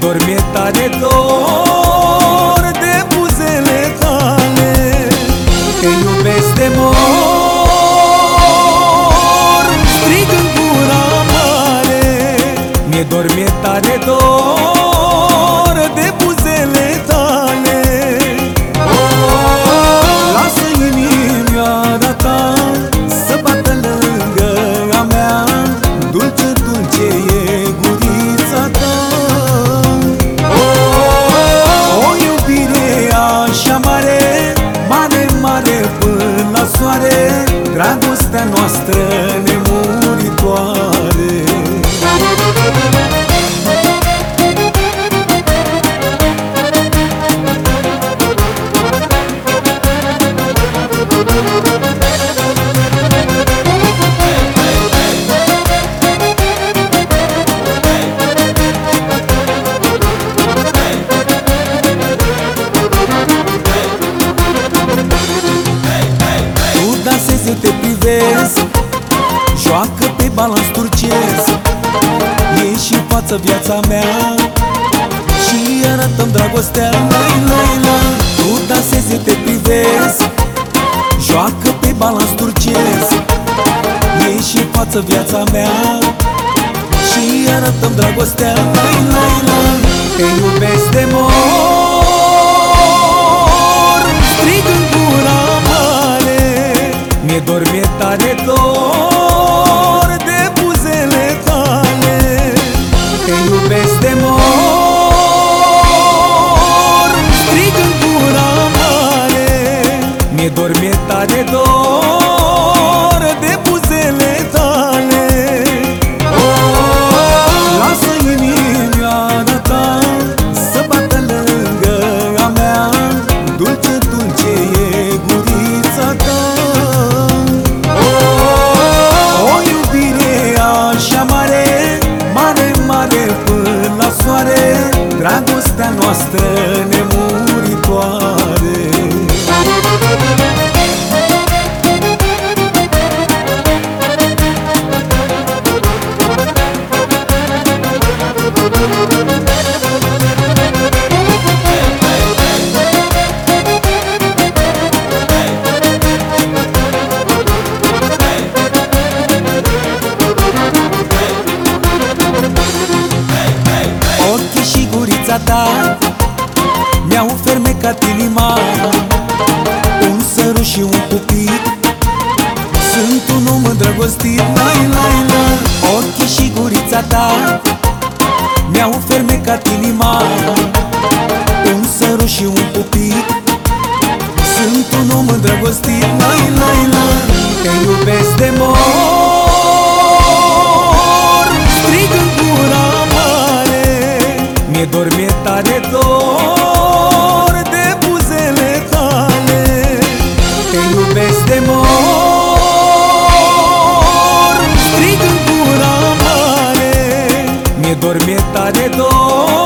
dor mi-e tare dor de buzele tale. Te iubesc de mor, strig în gura mare. Mi-e dor, mi-e tare dor până la soare Dragostea noastră nemuritoare. Tu Joacă pe balans turcesc Ești în față viața mea Și arătăm dragostea Lai, lai, la Tu dansezi, eu te privesc Joacă pe balans turcesc Ești în față viața mea Și arătăm dragostea Lai, lai, la Te iubesc de mor Strig în gura mare. Mi-e dor, mi-e tare dor Dragostea noastră nemuritoare ta Mi-au fermecat inima. Un sărut și un pupic Sunt un om îndrăgostit. Lai, lai, la Ochii și gurița ta Mi-au fermecat inima. Un sărut și un pupic Sunt un om îndrăgostit. Lai, lai, mi-e tare dor De buzele tale. Te iubesc de mor Strig în gura mare. Mi-e dor, mi-e tare dor